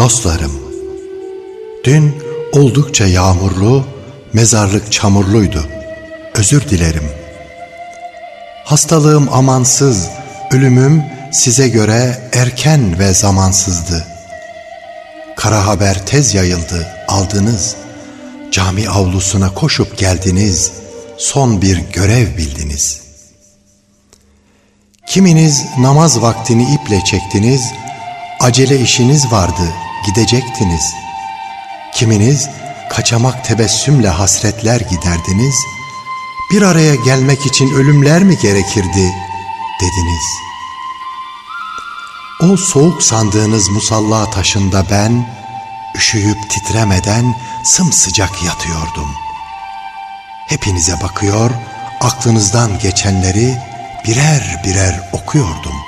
Dostlarım, dün oldukça yağmurlu, mezarlık çamurluydu. Özür dilerim. Hastalığım amansız, ölümüm size göre erken ve zamansızdı. Kara haber tez yayıldı, aldınız. Cami avlusuna koşup geldiniz, son bir görev bildiniz. Kiminiz namaz vaktini iple çektiniz, acele işiniz vardı, gidecektiniz. Kiminiz kaçamak tebessümle hasretler giderdiniz, bir araya gelmek için ölümler mi gerekirdi dediniz. O soğuk sandığınız musalla taşında ben, üşüyüp titremeden sımsıcak yatıyordum. Hepinize bakıyor, aklınızdan geçenleri birer birer okuyordum.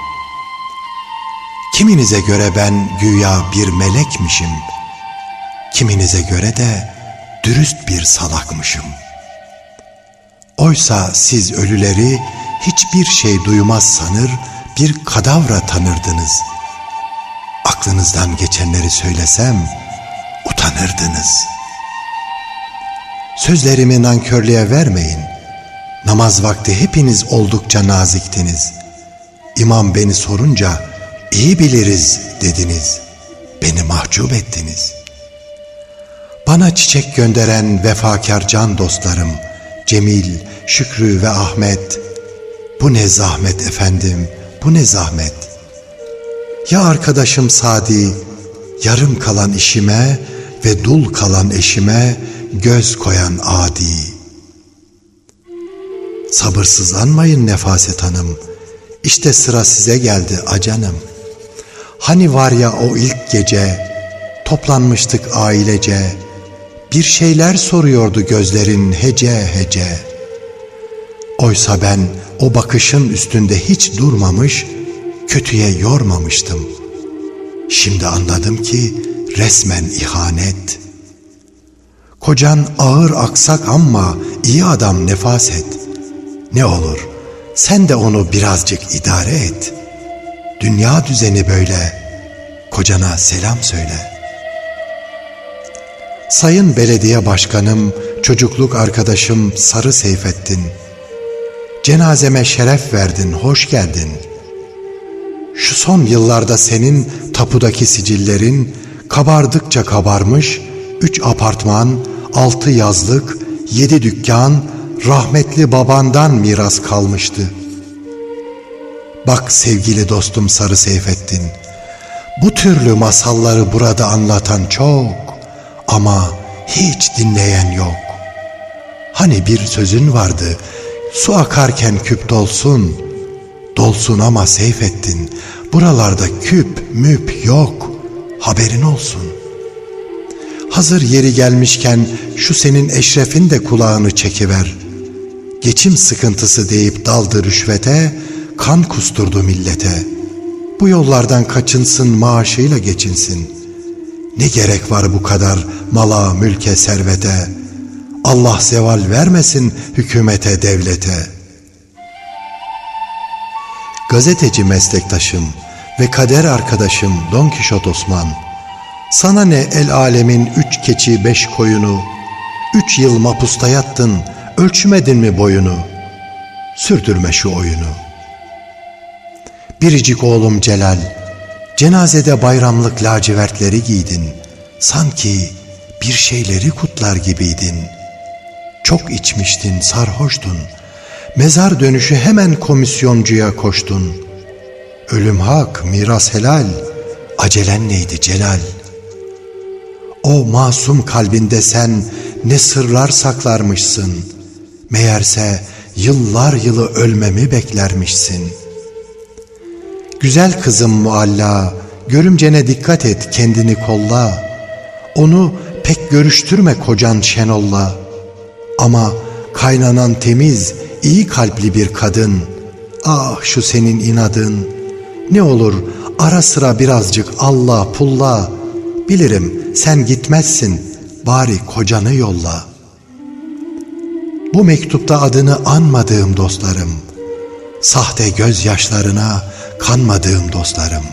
Kiminize göre ben güya bir melekmişim, kiminize göre de dürüst bir salakmışım. Oysa siz ölüleri hiçbir şey duymaz sanır, bir kadavra tanırdınız. Aklınızdan geçenleri söylesem utanırdınız. Sözlerimi nankörlüğe vermeyin. Namaz vakti hepiniz oldukça naziktiniz. İmam beni sorunca iyi biliriz dediniz. Beni mahcup ettiniz. Bana çiçek gönderen vefakar can dostlarım, Cemil, Şükrü ve Ahmet, bu ne zahmet efendim, bu ne zahmet. Ya arkadaşım Sadi, yarım kalan işime ve dul kalan eşime göz koyan adi. Sabırsız anmayın Nefaset Hanım, işte sıra size geldi acanım. Hani var ya o ilk gece, toplanmıştık ailece, bir şeyler soruyordu gözlerin hece hece. Oysa ben o bakışın üstünde hiç durmamış, kötüye yormamıştım. Şimdi anladım ki resmen ihanet. Kocan ağır aksak ama iyi adam nefaset. Ne olur sen de onu birazcık idare et. Dünya düzeni böyle. Kocana selam söyle. Sayın Belediye Başkanım, çocukluk arkadaşım Sarı Seyfettin. Cenazeme şeref verdin, hoş geldin. Şu son yıllarda senin tapudaki sicillerin kabardıkça kabarmış, üç apartman, altı yazlık, yedi dükkan, rahmetli babandan miras kalmıştı. Bak sevgili dostum Sarı Seyfettin, bu türlü masalları burada anlatan çok ama hiç dinleyen yok. Hani bir sözün vardı, su akarken küp dolsun, dolsun ama Seyfettin, buralarda küp müp yok, haberin olsun.'' Hazır yeri gelmişken şu senin eşrefin de kulağını çekiver. Geçim sıkıntısı deyip daldı rüşvete, kan kusturdu millete. Bu yollardan kaçınsın maaşıyla geçinsin. Ne gerek var bu kadar mala, mülke, servete? Allah zeval vermesin hükümete, devlete. Gazeteci meslektaşım ve kader arkadaşım Don Kişot Osman, sana ne el alemin üç keçi beş koyunu, Üç yıl mapusta yattın, ölçmedin mi boyunu? Sürdürme şu oyunu. Biricik oğlum Celal, cenazede bayramlık lacivertleri giydin. Sanki bir şeyleri kutlar gibiydin. Çok içmiştin, sarhoştun. Mezar dönüşü hemen komisyoncuya koştun. Ölüm hak, miras helal. Acelen neydi Celal?'' O masum kalbinde sen ne sırlar saklarmışsın. Meğerse yıllar yılı ölmemi beklermişsin. Güzel kızım mualla, görümcene dikkat et kendini kolla. Onu pek görüştürme kocan Şenol'la. Ama kaynanan temiz, iyi kalpli bir kadın. Ah şu senin inadın. Ne olur ara sıra birazcık Allah pulla. Bilirim sen gitmezsin bari kocanı yolla. Bu mektupta adını anmadığım dostlarım, sahte gözyaşlarına kanmadığım dostlarım.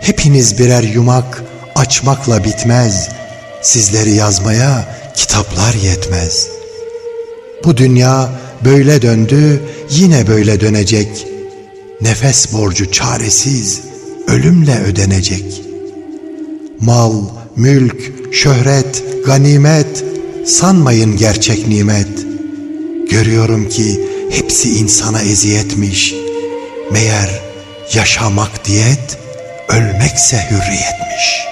Hepiniz birer yumak açmakla bitmez. Sizleri yazmaya kitaplar yetmez. Bu dünya böyle döndü, yine böyle dönecek. Nefes borcu çaresiz, ölümle ödenecek. Mal, mülk, şöhret, ganimet, sanmayın gerçek nimet. Görüyorum ki hepsi insana eziyetmiş. Meğer yaşamak diyet, ölmekse hürriyetmiş.''